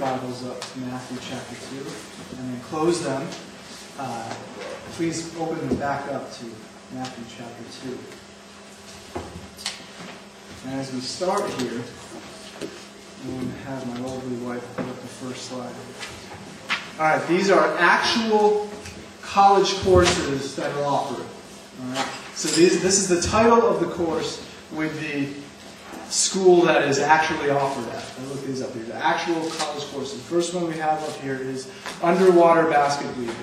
Bibles up to Matthew chapter 2 and then close them. Uh, please open them back up to Matthew chapter 2. And as we start here, I'm going to have my lovely wife put up the first slide. All right, these are actual college courses that are offered. All right, so these, this is the title of the course with the school that is actually offered at. I look these up here. The actual college courses. The first one we have up here is underwater basket weaving.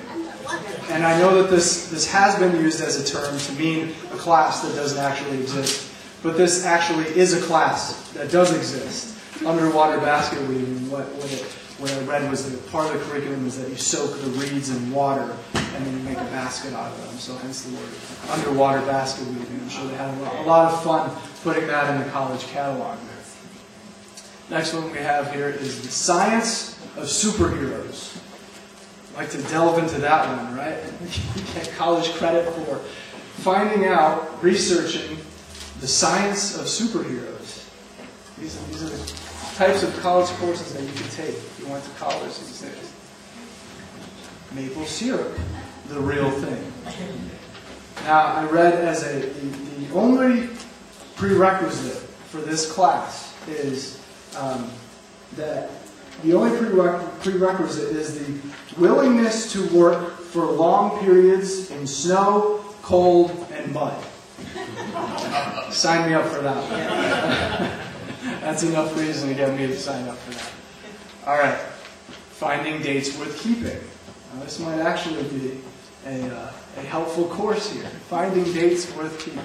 And I know that this, this has been used as a term to mean a class that doesn't actually exist. But this actually is a class that does exist. Underwater basket weaving. What, what, it, what I read was that part of the curriculum is that you soak the reeds in water and then you make a basket out of them. So hence the word underwater basket weaving. I'm sure they had a lot of fun putting that in the college catalog there. Next one we have here is the science of superheroes. I'd like to delve into that one, right? Get college credit for finding out, researching the science of superheroes. These are, these are types of college courses that you could take if you went to college these days. Maple syrup, the real thing. Now, I read as a the, the only prerequisite for this class is um, that the only prerequisite is the willingness to work for long periods in snow, cold, and mud. sign me up for that. That's enough reason to get me to sign up for that. All right. Finding dates worth keeping. Now, this might actually be a, uh, a helpful course here. Finding dates worth keeping.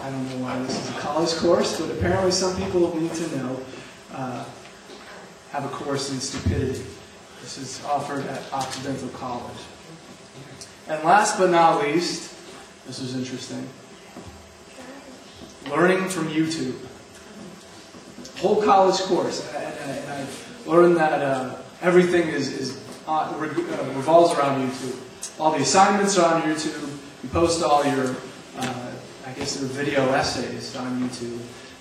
I don't know why this is a college course, but apparently some people need to know uh, have a course in stupidity. This is offered at Occidental College. And last but not least, this is interesting learning from YouTube. Whole college course. And, and I've learned that uh, everything is, is uh, revolves around YouTube. All the assignments are on YouTube. You post all your uh, I guess they're video essays on YouTube,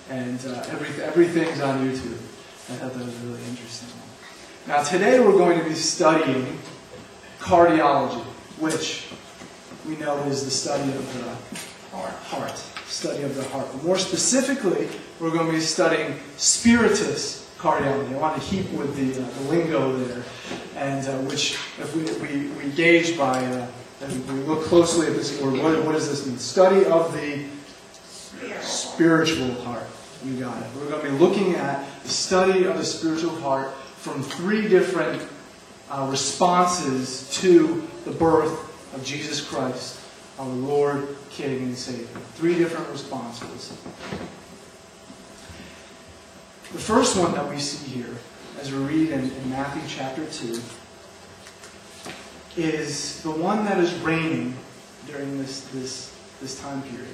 and uh, every, everything's on YouTube. I thought that was really interesting. Now, today we're going to be studying cardiology, which we know is the study of the heart. Study of the heart. More specifically, we're going to be studying spiritus cardiology. I want to keep with the, uh, the lingo there, and uh, which if we, we, we gauge by uh, we look closely at this word, what, what does this mean? Study of the spiritual heart. You got it. We're going to be looking at the study of the spiritual heart from three different uh, responses to the birth of Jesus Christ, our Lord, King, and Savior. Three different responses. The first one that we see here, as we read in, in Matthew chapter 2, is the one that is reigning during this, this, this time period.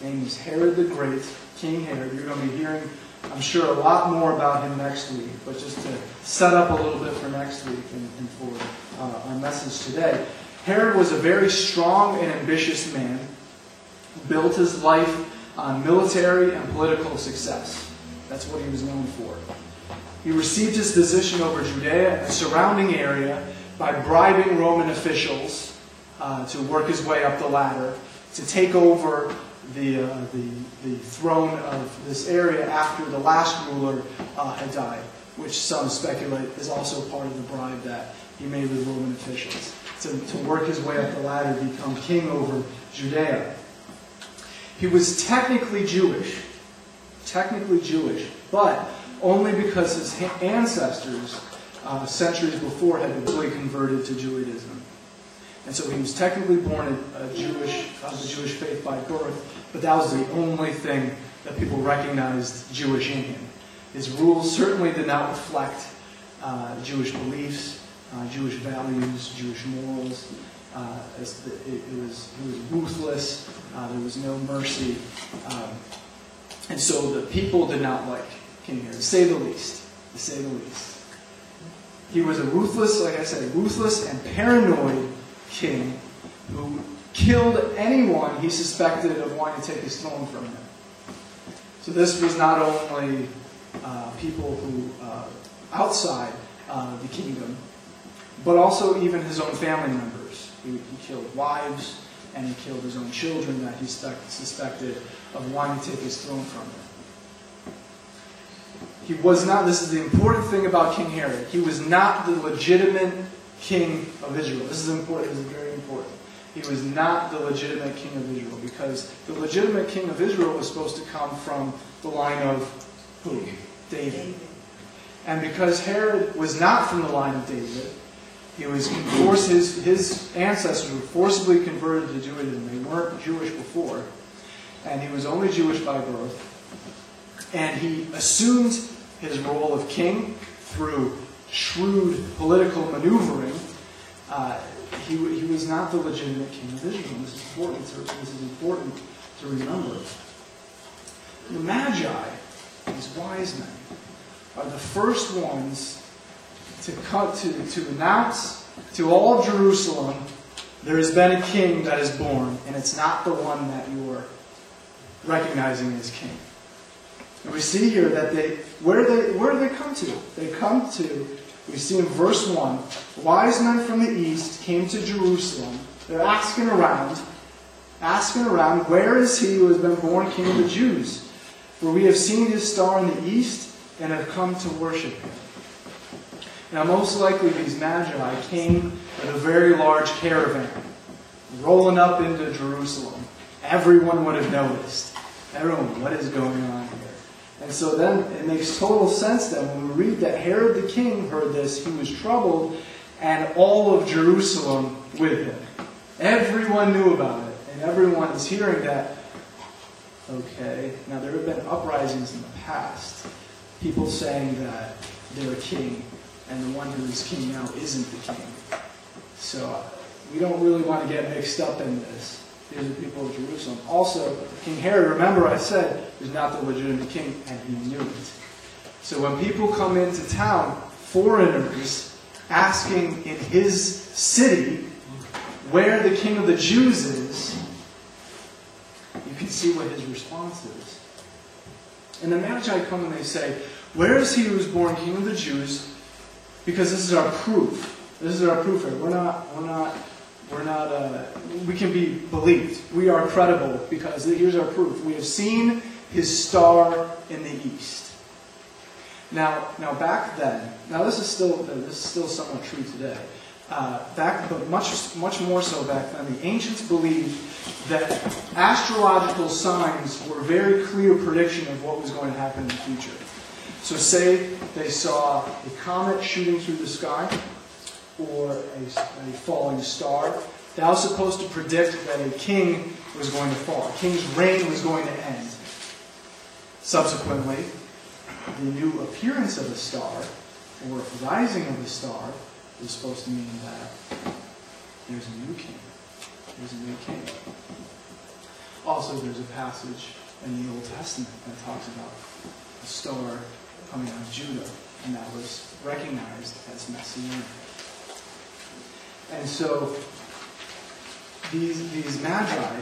His name is Herod the Great, King Herod. You're going to be hearing, I'm sure, a lot more about him next week. But just to set up a little bit for next week and, and for uh, our message today, Herod was a very strong and ambitious man built his life on military and political success. That's what he was known for. He received his position over Judea and the surrounding area by bribing Roman officials uh, to work his way up the ladder to take over the, uh, the, the throne of this area after the last ruler uh, had died, which some speculate is also part of the bribe that he made with Roman officials to, to work his way up the ladder become king over Judea. He was technically Jewish, technically Jewish, but only because his ancestors uh, centuries before had been fully converted to Judaism. And so he was technically born a, a Jewish, of the Jewish faith by birth, but that was the only thing that people recognized Jewish in him. His rules certainly did not reflect uh, Jewish beliefs, uh, Jewish values, Jewish morals. Uh, it, it, was, it was ruthless. Uh, there was no mercy. Um, and so the people did not like King Herod, to say the least. To say the least. He was a ruthless, like I said, ruthless and paranoid king who killed anyone he suspected of wanting to take his throne from him. So this was not only uh, people who uh, outside uh, the kingdom, but also even his own family members. He, he killed wives and he killed his own children that he suspected of wanting to take his throne from him. He was not, this is the important thing about King Herod, he was not the legitimate king of Israel. This is important, this is very important. He was not the legitimate king of Israel because the legitimate king of Israel was supposed to come from the line of who? David. And because Herod was not from the line of David, he was forced, his, his ancestors were forcibly converted to Judaism. They weren't Jewish before. And he was only Jewish by birth. And he assumed his role of king through shrewd political maneuvering. Uh, he, he was not the legitimate king of Israel. This is important to, this is important to remember. The Magi, these wise men, are the first ones to, come, to, to announce to all of Jerusalem there has been a king that is born, and it's not the one that you're recognizing as king. And we see here that they where they where do they come to? They come to we see in verse 1 wise men from the east came to Jerusalem. They're asking around, asking around, where is he who has been born king of the Jews? For we have seen his star in the east and have come to worship him. Now, most likely these magi came in a very large caravan, rolling up into Jerusalem. Everyone would have noticed. Everyone, what is going on here? And so then it makes total sense then when we read that Herod the king heard this, he was troubled, and all of Jerusalem with him. Everyone knew about it, and everyone is hearing that. Okay, now there have been uprisings in the past. People saying that they're king, and the one who is king now isn't the king. So we don't really want to get mixed up in this. These are people of Jerusalem. Also, King Herod, remember I said, is not the legitimate king, and he knew it. So when people come into town, foreigners asking in his city where the king of the Jews is, you can see what his response is. And the Magi come and they say, Where is he who was born king of the Jews? Because this is our proof. This is our proof here. We're not, we're not we're not, uh, we can be believed. We are credible because here's our proof. We have seen his star in the east. Now, now back then, now this is still this is still somewhat true today. Uh, back, but much much more so back then, the ancients believed that astrological signs were very clear prediction of what was going to happen in the future. So, say they saw a comet shooting through the sky, or a, a falling star. That was supposed to predict that a king was going to fall. A king's reign was going to end. Subsequently, the new appearance of a star, or rising of a star, is supposed to mean that there's a new king. There's a new king. Also, there's a passage in the Old Testament that talks about a star coming out of Judah, and that was recognized as messianic. And so these, these magi,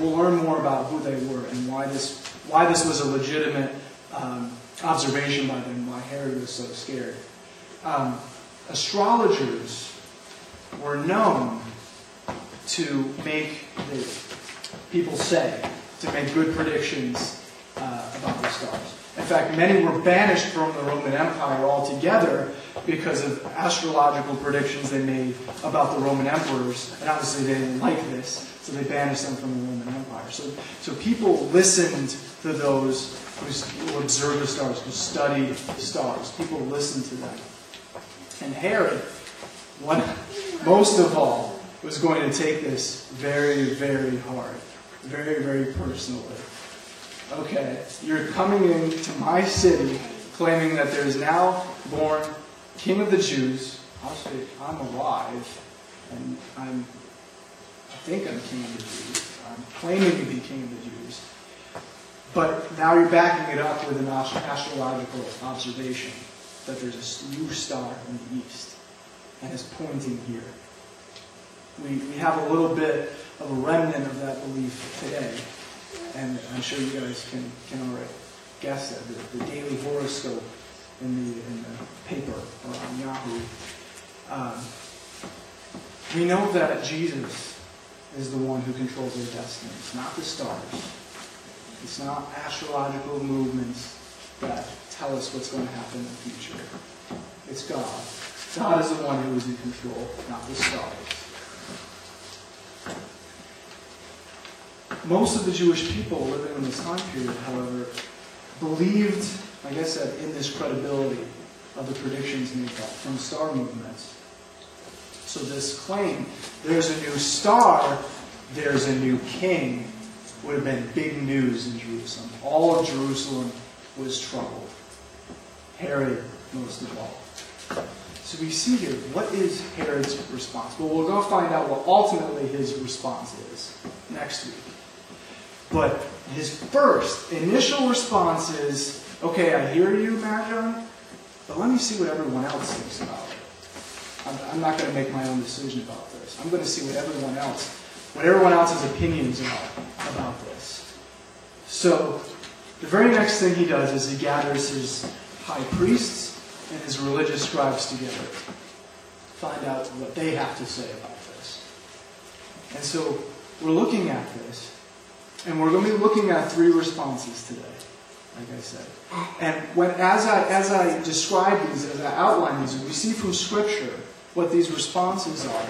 we'll learn more about who they were and why this, why this was a legitimate um, observation by them, why Herod was so scared. Um, astrologers were known to make the people say, to make good predictions uh, about the stars. Fact, many were banished from the Roman Empire altogether because of astrological predictions they made about the Roman emperors. And obviously they didn't like this, so they banished them from the Roman Empire. So, so people listened to those who observed the stars, who studied the stars. People listened to them. And Herod, one, most of all, was going to take this very, very hard, very, very personally. Okay, you're coming into my city claiming that there is now born King of the Jews. I'll say I'm alive, and I'm. I think I'm King of the Jews. I'm claiming to be King of the Jews. But now you're backing it up with an astrological observation that there's a new star in the east, and it's pointing here. We, we have a little bit of a remnant of that belief today, and I'm sure you guys can, can already guess that the, the daily horoscope in the, in the paper or on Yahoo. Um, we know that Jesus is the one who controls our destiny. It's not the stars. It's not astrological movements that tell us what's going to happen in the future. It's God. God is the one who is in control, not the stars. Most of the Jewish people living in this time period, however, believed, like I said, in this credibility of the predictions made from star movements. So this claim, there's a new star, there's a new king, would have been big news in Jerusalem. All of Jerusalem was troubled. Herod most of all. So we see here, what is Herod's response? Well, we'll go find out what ultimately his response is next week. But his first initial response is, okay, I hear you, Magi, but let me see what everyone else thinks about it. I'm, I'm not going to make my own decision about this. I'm going to see what everyone else, what everyone else's opinions are about this. So the very next thing he does is he gathers his high priests and his religious scribes together. Find out what they have to say about this. And so we're looking at this, and we're going to be looking at three responses today, like I said. And when as I as I describe these, as I outline these, we see from Scripture what these responses are.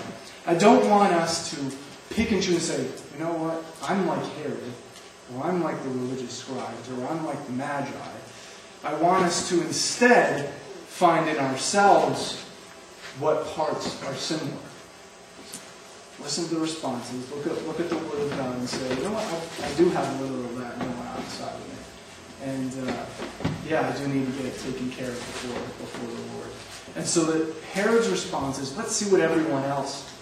I don't want us to pick and choose and say, you know what, I'm like Herod, or I'm like the religious scribes, or I'm like the Magi. I want us to instead find in ourselves what parts are similar. Listen to the responses. Look at, look at the Word of God and say, you know what, I, I do have a little of that going on inside of me. And uh, yeah, I do need to get it taken care of before, before the Lord. And so that Herod's response is, let's see what everyone else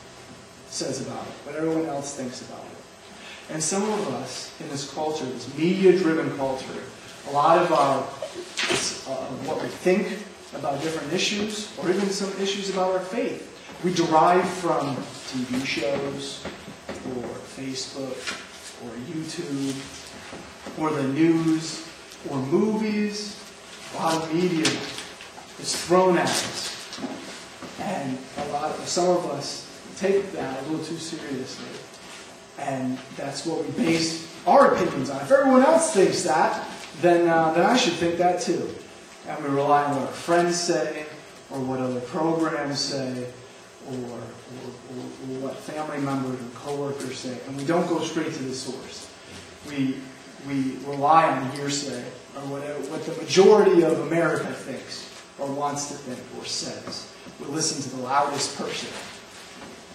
says about it, what everyone else thinks about it. And some of us in this culture, this media-driven culture, a lot of our uh, what we think about different issues, or even some issues about our faith, we derive from TV shows, or Facebook, or YouTube, or the news, or movies. A lot of media is thrown at us. And a lot of, some of us take that a little too seriously. And that's what we base our opinions on. If everyone else thinks that, then, uh, then I should think that too. And we rely on what our friends say, or what other programs say, or, or, or, what family members or coworkers say, and we don't go straight to the source. We, we rely on hearsay, or what the majority of America thinks, or wants to think, or says. We listen to the loudest person.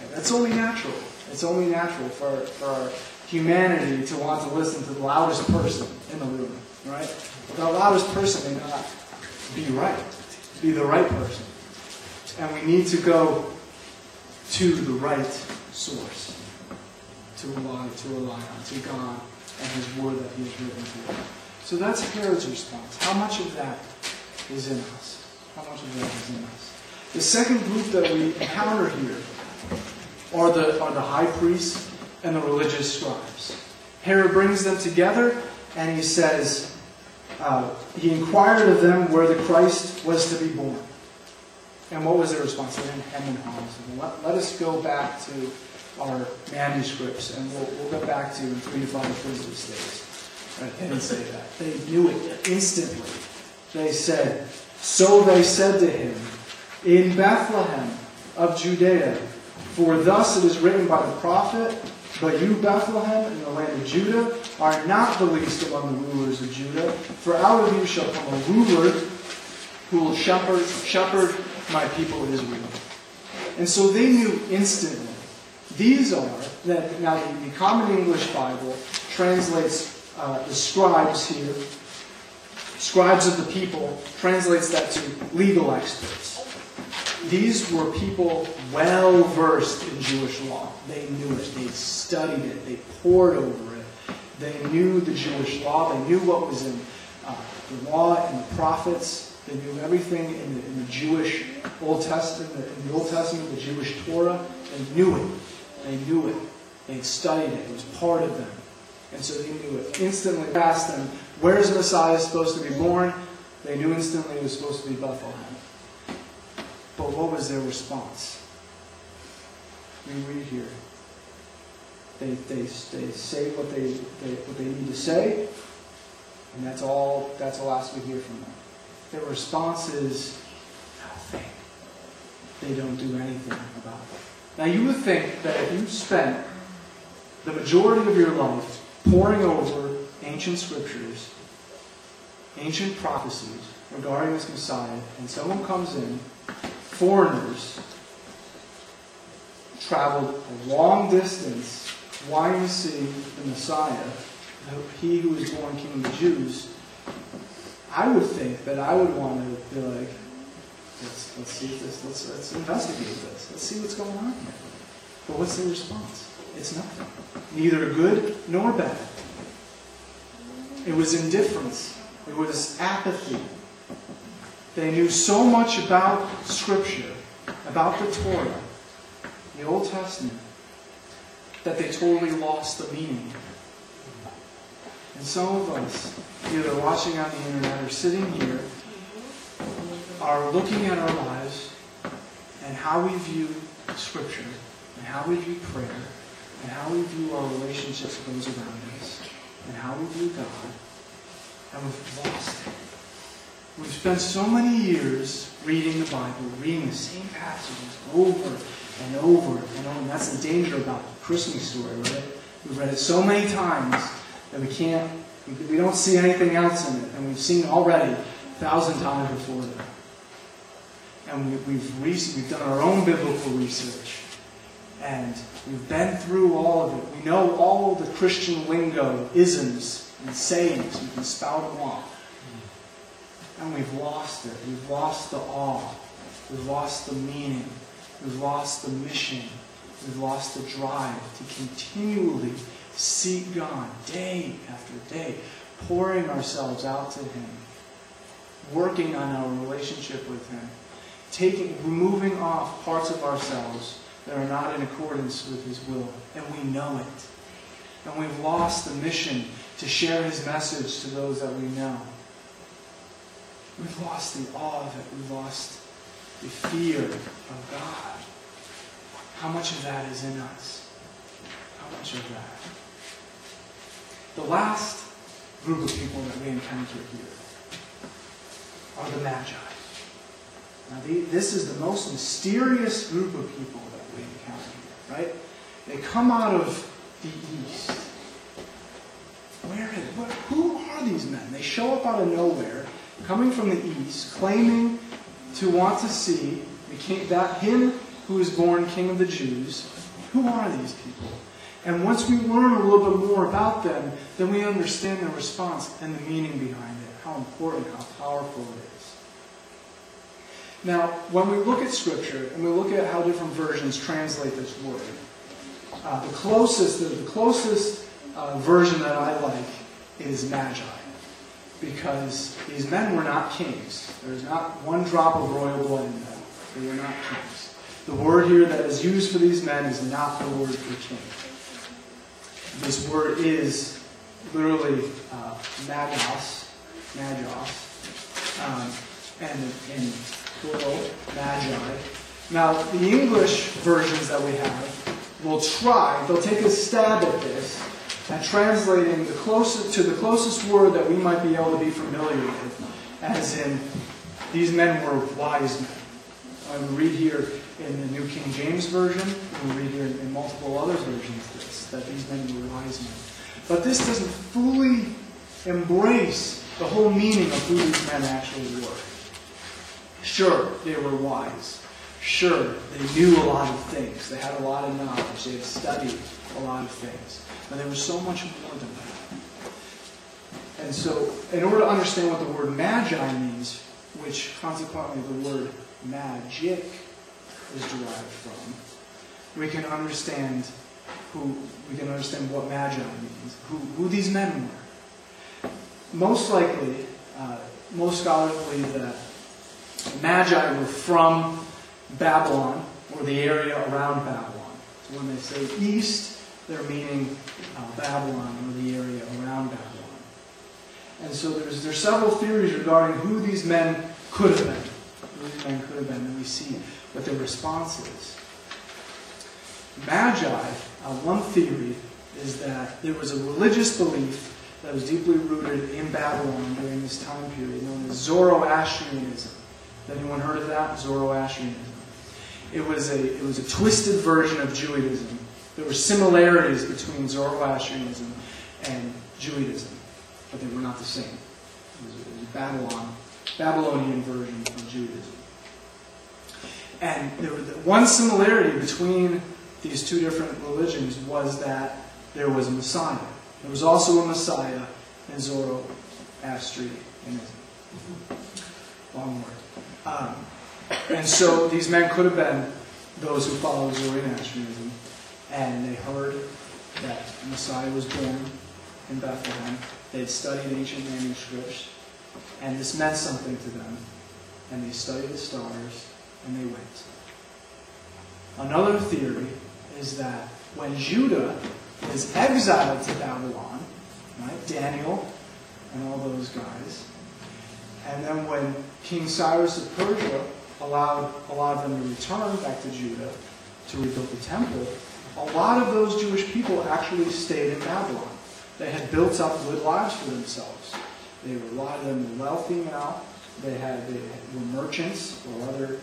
And that's only natural. It's only natural for, for our humanity to want to listen to the loudest person in the room right? But the loudest person may not be right, be the right person. And we need to go to the right source to rely, to rely on, to God and His Word that He has written to us. So that's Herod's response. How much of that is in us? How much of that is in us? The second group that we encounter here are the, are the high priests and the religious scribes. Herod brings them together and he says, uh, he inquired of them where the Christ was to be born. And what was their response? They didn't hem and haw. Let, let us go back to our manuscripts and we'll, we'll go back to in three to five business days. Right? They didn't say that. They knew it instantly. They said, So they said to him, In Bethlehem of Judea, for thus it is written by the prophet, but you, Bethlehem, in the land of Judah, are not the least among the rulers of Judah, for out of you shall come a ruler who will shepherd, shepherd my people Israel. And so they knew instantly. These are, that now the, Common English Bible translates uh, the scribes here, scribes of the people, translates that to legal experts. These were people well versed in Jewish law. They knew it. They studied it. They pored over it. They knew the Jewish law. They knew what was in uh, the law and the prophets. They knew everything in the, in the Jewish Old Testament, in the Old Testament, the Jewish Torah. They knew it. They knew it. They studied it. It was part of them. And so they knew it. Instantly asked them, where is Messiah supposed to be born? They knew instantly it was supposed to be Bethlehem. But what was their response? We read here. They, they, they say what they, they, what they need to say, and that's all, that's the last we hear from them. Their response is nothing. They don't do anything about it. Now, you would think that if you spent the majority of your life poring over ancient scriptures, ancient prophecies regarding this Messiah, and someone comes in, foreigners, traveled a long distance, wanting to see the Messiah, he who is born King of the Jews, I would think that I would want to be like, let's, let's see this, let's, let's investigate this, let's see what's going on here. But what's the response? It's nothing. Neither good nor bad. It was indifference. It was apathy. They knew so much about Scripture, about the Torah, the Old Testament, that they totally lost the meaning. And some of us, either watching on the internet or sitting here, are looking at our lives and how we view Scripture and how we view prayer and how we view our relationships with those around us and how we view God, and we've lost it. We've spent so many years reading the Bible, reading the same passages over and over and over. And that's the danger about the Christmas story, right? We've read it so many times that we can't, we don't see anything else in it. And we've seen already a thousand times before that. And we, we've, we've done our own biblical research. And we've been through all of it. We know all the Christian lingo, isms, and sayings. We can spout them off. And we've lost it. We've lost the awe. We've lost the meaning. We've lost the mission. We've lost the drive to continually seek God day after day, pouring ourselves out to Him, working on our relationship with Him, taking, removing off parts of ourselves that are not in accordance with His will. And we know it. And we've lost the mission to share His message to those that we know. We've lost the awe of it. We've lost the fear of God. How much of that is in us? How much of that? The last group of people that we encounter here are the Magi. Now, the, this is the most mysterious group of people that we encounter here, right? They come out of the east. Where is, what, who are these men? They show up out of nowhere coming from the east, claiming to want to see the king, that him who is born King of the Jews. Who are these people? And once we learn a little bit more about them, then we understand the response and the meaning behind it, how important, how powerful it is. Now, when we look at Scripture and we look at how different versions translate this word, uh, the closest, the, the closest uh, version that I like is magi because these men were not kings. There's not one drop of royal blood in them. They were not kings. The word here that is used for these men is not the word for king. This word is literally uh, magos, magos, um, and in plural, magi. Now, the English versions that we have will try, they'll take a stab at this, and translating the closest to the closest word that we might be able to be familiar with, as in these men were wise men. I read here in the New King James Version, and we read here in multiple other versions that these men were wise men. But this doesn't fully embrace the whole meaning of who these men actually were. Sure, they were wise. Sure, they knew a lot of things. They had a lot of knowledge. They had studied a lot of things. But there was so much more than that. And so, in order to understand what the word magi means, which consequently the word magic is derived from, we can understand who we can understand what magi means, who, who these men were. Most likely, uh, most scholars believe that magi were from Babylon or the area around Babylon. So when they say east, they're meaning uh, Babylon or the area around Babylon. And And so there's, there's several theories regarding who these men could have been. Who these men could have been, and we see what their response is. Magi, uh, one theory is that there was a religious belief that was deeply rooted in Babylon during this time period, known as Zoroastrianism. Anyone heard of that? Zoroastrianism. It was a, it was a twisted version of Judaism. There were similarities between Zoroastrianism and Judaism, but they were not the same. It was, it was a Babylon, Babylonian version of Judaism. And there was one similarity between these two different religions was that there was a Messiah. There was also a Messiah in Zoroastrianism. Long word. Um, and so these men could have been those who followed Zoroastrianism, and they heard that Messiah was born in Bethlehem. They'd studied ancient manuscripts, and this meant something to them. And they studied the stars, and they went. Another theory is that when Judah is exiled to Babylon, right, Daniel and all those guys, and then when King Cyrus of Persia allowed, allowed them to return back to Judah to rebuild the temple, a lot of those Jewish people actually stayed in Babylon. They had built up good lives for themselves. They were, a lot of them were wealthy now. They had they were merchants or other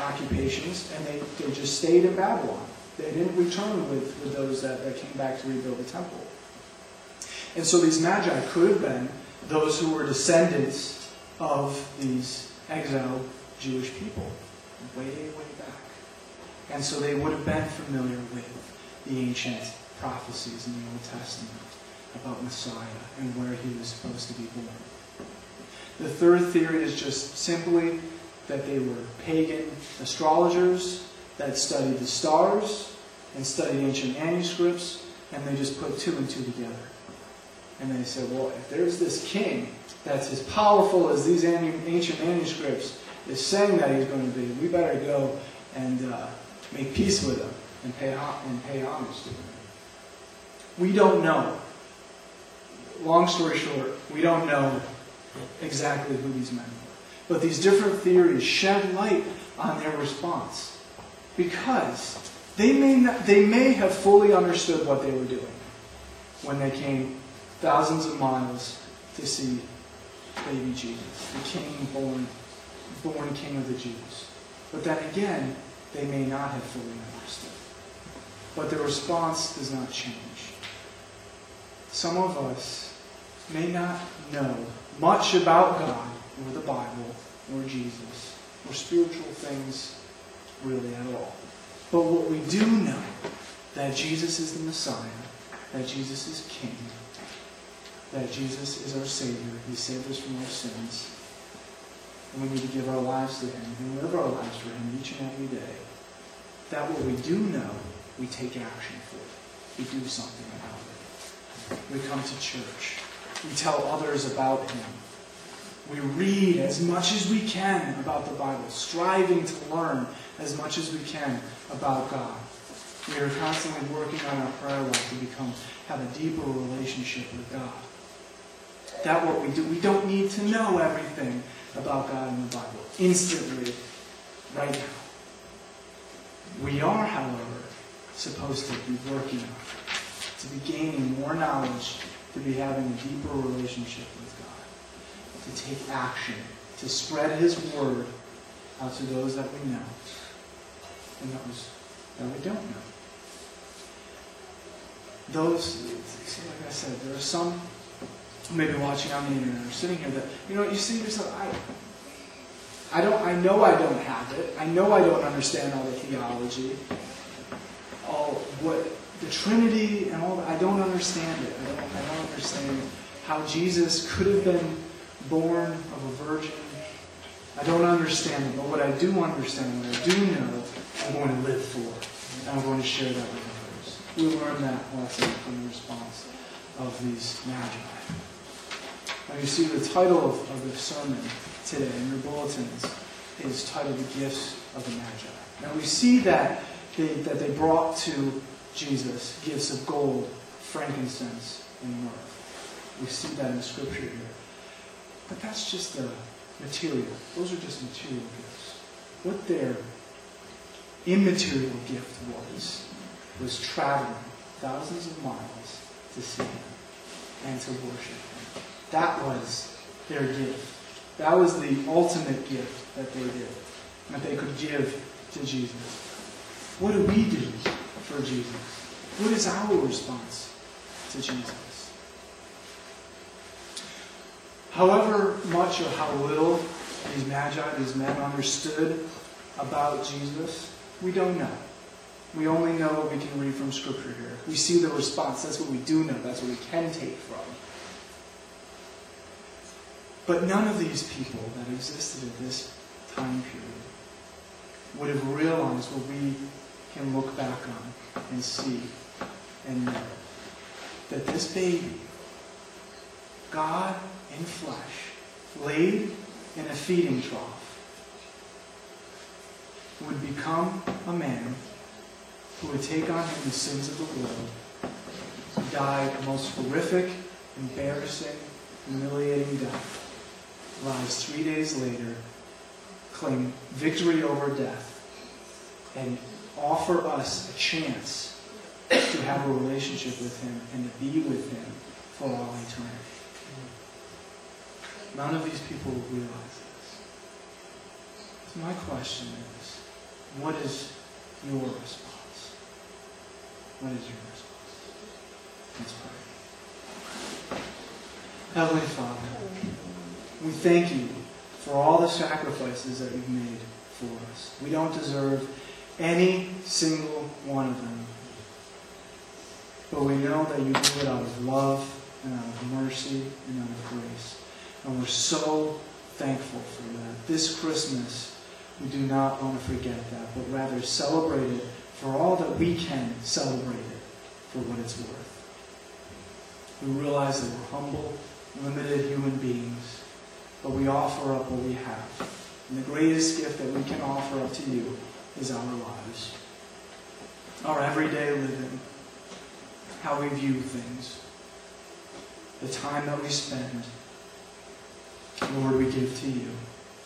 occupations, and they, they just stayed in Babylon. They didn't return with, with those that, that came back to rebuild the temple. And so these magi could have been those who were descendants of these exiled Jewish people way, way back. And so they would have been familiar with the ancient prophecies in the Old Testament about Messiah and where he was supposed to be born. The third theory is just simply that they were pagan astrologers that studied the stars and studied ancient manuscripts, and they just put two and two together. And they said, well, if there's this king that's as powerful as these ancient manuscripts is saying that he's going to be, we better go and uh, make peace with him and pay, and pay homage to him. We don't know. Long story short, we don't know exactly who these men were. But these different theories shed light on their response because they may, not, they may have fully understood what they were doing when they came thousands of miles to see baby Jesus, the king born, born king of the Jews. But then again, they may not have fully understood. But their response does not change. Some of us may not know much about God or the Bible or Jesus or spiritual things really at all. But what we do know, that Jesus is the Messiah, that Jesus is King, that Jesus is our Savior. He saved us from our sins. And we need to give our lives to Him and live our lives for Him each and every day. That what we do know, we take action for. We do something about it. We come to church. We tell others about Him. We read as much as we can about the Bible, striving to learn as much as we can about God. We are constantly working on our prayer life to become have a deeper relationship with God. That what we do. We don't need to know everything about God in the Bible instantly, right now. We are, however, supposed to be working on it, to be gaining more knowledge, to be having a deeper relationship with God, to take action, to spread His word out to those that we know and those that we don't know. Those, like I said, there are some maybe watching on the internet or sitting here that, you know, you see yourself, I, I don't, I know I don't have it. I know I don't understand all the theology, all what the Trinity and all that. I don't understand it. I don't, I don't understand how Jesus could have been born of a virgin. I don't understand it, but what I do understand, what I do know, I'm going to live for. And I'm going to share that with others. We learn that lesson from the response of these magi. Now you see the title of, of the sermon today in your bulletins is titled The Gifts of the Magi. Now we see that they, that they brought to Jesus gifts of gold, frankincense, and myrrh. We see that in the scripture here. But that's just the material. Those are just material gifts. What their immaterial gift was, was traveling thousands of miles to see him and to worship him. That was their gift. That was the ultimate gift that they did, that they could give to Jesus. What do we do for Jesus? What is our response to Jesus? However much or how little these magi, these men understood about Jesus, we don't know. We only know what we can read from Scripture here. We see the response. That's what we do know. That's what we can take from. But none of these people that existed at this time period would have realized what we can look back on and see and know. That this baby, God in flesh, laid in a feeding trough, would become a man who would take on him the sins of the world, die a most horrific, embarrassing, humiliating death, rise three days later, claim victory over death, and offer us a chance to have a relationship with him and to be with him for all eternity. None of these people realize this. So my question is, what is your response? What is your response? Let's pray. Heavenly Father, we thank you for all the sacrifices that you've made for us. We don't deserve any single one of them. But we know that you do it out of love and out of mercy and out of grace. And we're so thankful for that. This Christmas, we do not want to forget that, but rather celebrate it for all that we can celebrate it for what it's worth. We realize that we're humble, limited human beings, but we offer up what we have. And the greatest gift that we can offer up to you is our lives. Our everyday living, how we view things, the time that we spend, Lord, we give to you.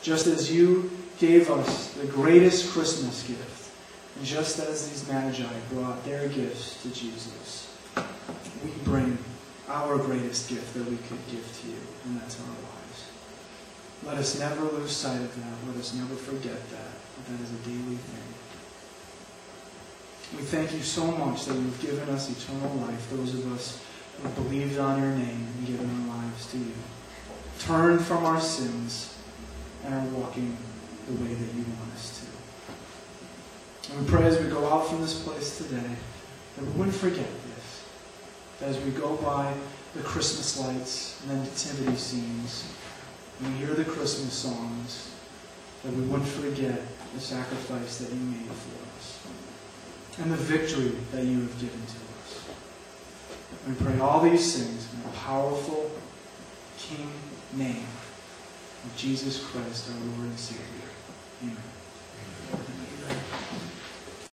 Just as you gave us the greatest Christmas gift, and just as these magi brought their gifts to Jesus, we bring our greatest gift that we could give to you, and that's our lives. Let us never lose sight of that. Let us never forget that. That is a daily thing. We thank you so much that you've given us eternal life, those of us who believed on your name and given our lives to you turn from our sins and are walking the way that you want us to. And we pray as we go out from this place today that we wouldn't forget this. That as we go by the Christmas lights and the nativity scenes, and we hear the Christmas songs, that we wouldn't forget the sacrifice that you made for us and the victory that you have given to us. We pray all these things in the powerful King name of Jesus Christ, our Lord and Savior. Amen.